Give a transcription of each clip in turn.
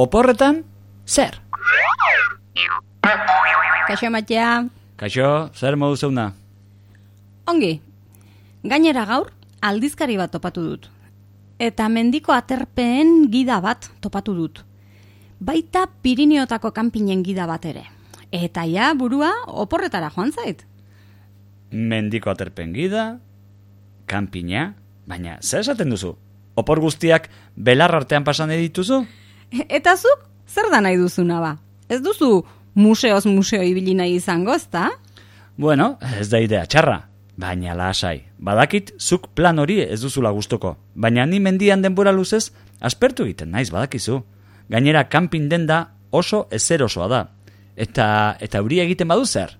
oporretan, zer? Kaixo matea, Kaixo, zer modu zeuna? ongi. Gainera gaur, aldizkari bat topatu dut. Eta mendiko aterpeen gida bat topatu dut. Baita Pirineotako kanpinen gida bat ere. Eta ja, burua, oporretara joan zait. Mendiko aterpen gida, kanpina, baina zer esaten duzu? Opor guztiak belar artean pasan dituzu? Eta zuk, zer da nahi duzuna ba? Ez duzu museoz museo ibili nahi izango, ezta? Bueno, ez da idea txarra, baina lasai. Badakit, zuk plan hori ez duzula gustoko, baina ni mendian denbora luzez, aspertu egiten naiz badakizu. Gainera, kanpin denda oso ezerosoa da. Eta, eta euria egiten badu zer?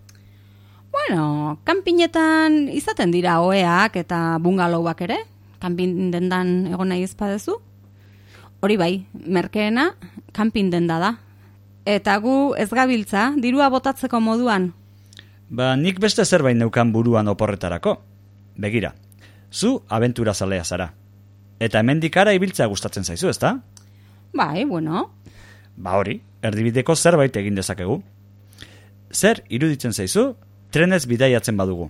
Bueno, kanpinetan izaten dira oeak eta bungalowak ere, kanpin dendan egon nahi ezpadezu. Hori bai, merkeena kanpin denda da. Eta gu ez gabiltza, dirua botatzeko moduan. Ba, nik beste zerbait neukan buruan oporretarako. Begira, zu abentura zalea zara. Eta hemendikara ibiltzea gustatzen zaizu, ezta? Bai, bueno, Ba hori, erdibideko zerbait egin dezakegu. Zer iruditzen zaizu, trenez bidaiatzen badugu.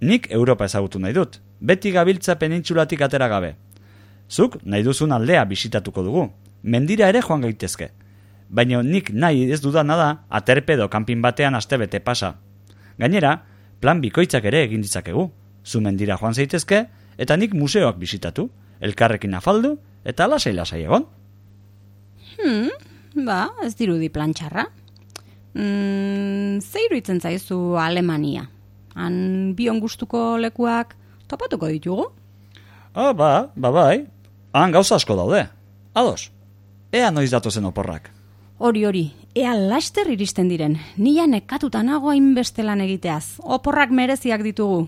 Nik Europa ezagutu nahi dut, beti gabiltza penintzulatik atera gabe. Zuk nahi duzun aldea bisitatuko dugu, mendira ere joan gaitezke. Baina nik nahi ez dudana da aterpe edo kanpin batean astebete pasa. Gainera, plan bikoitzak ere egin ditzakegu. Zu mendira joan zaitezke, eta nik museoak bisitatu, elkarrekin afaldu, eta lasai-lasai egon. ba, ez dirudi plantxarra. Mm, ze iruditzen zaizu Alemania? Han bion gustuko lekuak topatuko ditugu? Ah, ba, ba, bai. Han gauza asko daude. Ados. Ea noiz datozen oporrak. Hori hori, ea laster iristen diren, nila nekatuta nago hainbeste lan egiteaz, oporrak mereziak ditugu.